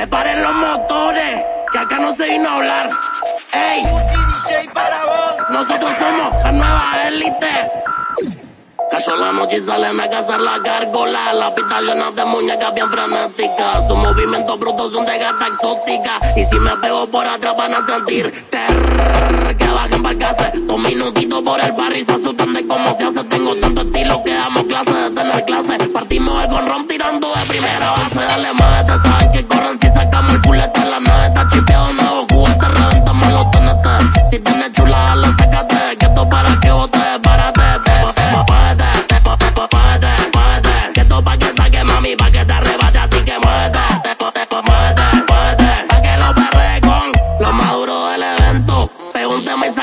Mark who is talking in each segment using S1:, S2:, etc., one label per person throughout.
S1: Preparen los motores, que acá no se vino a hablar. Ey,
S2: para vos.
S1: nosotros somos la nueva élite. Noche y salen a cazar la gárgola. La pista llena de muñecas bien frenéticas. Su movimiento brutos son de gata exótica. Y si me pego por atrás van a sentir terror. Que bajen para casa. Dos minutitos por el barrio y se asustan de cómo se hace. Tengo tanto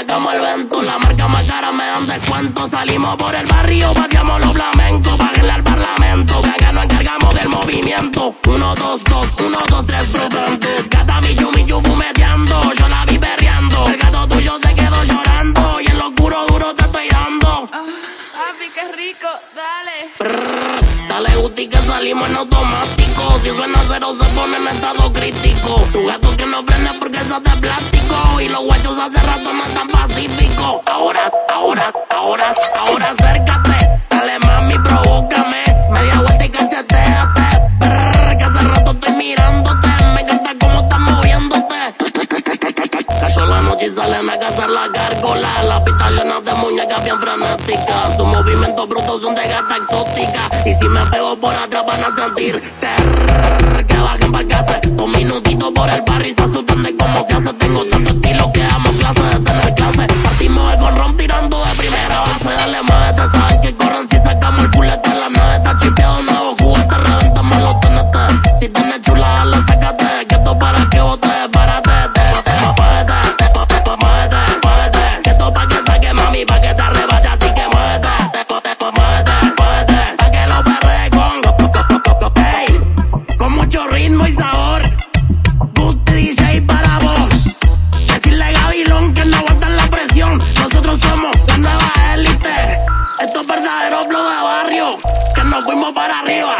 S1: sacamos el vento. La marca más cara me dan descuento. Salimos por el barrio, paseamos los flamencos. Páguenle al parlamento. Que acá nos encargamos del movimiento. Uno, dos, dos, uno, dos, tres, probando. Gata Michu, Michu fumeteando. Yo la vi perreando. El gato tuyo se quedó llorando. Y en lo oscuro duro te estoy dando.
S3: Papi, qué rico, dale.
S1: Brrr, Dale gusti que salimos en automático. Si suena cero se pone en estado crítico. Tu gato que no frene porque eso es de plástico. Y los guachos hace rato no están pacíficos. Ahora, ahora, ahora, ahora acércate. Y salen a cazar la gárgola. La pista llena de muñecas bien frenéticas. Sus movimientos brutos son de gata exótica. Y si me pego por atrás van a sentir. Que bajen pa' casa. Dos minutitos por el barrio y se asustan de cómo se hace. Tengo tanto estilo que damos clase de tener clase. Partimos el conrón tirando de primera base. Dale más, saben que corren si sacamos el fulete. La nave está chipeado, nuevo juguete. Reventamos los TNT. Si tienes chula, ritmo y sabor. Gusti DJ para vos. Decirle a Gavilón que no aguantan la presión. Nosotros somos la nueva élite. Estos verdaderos flow de barrio. Que nos fuimos para arriba.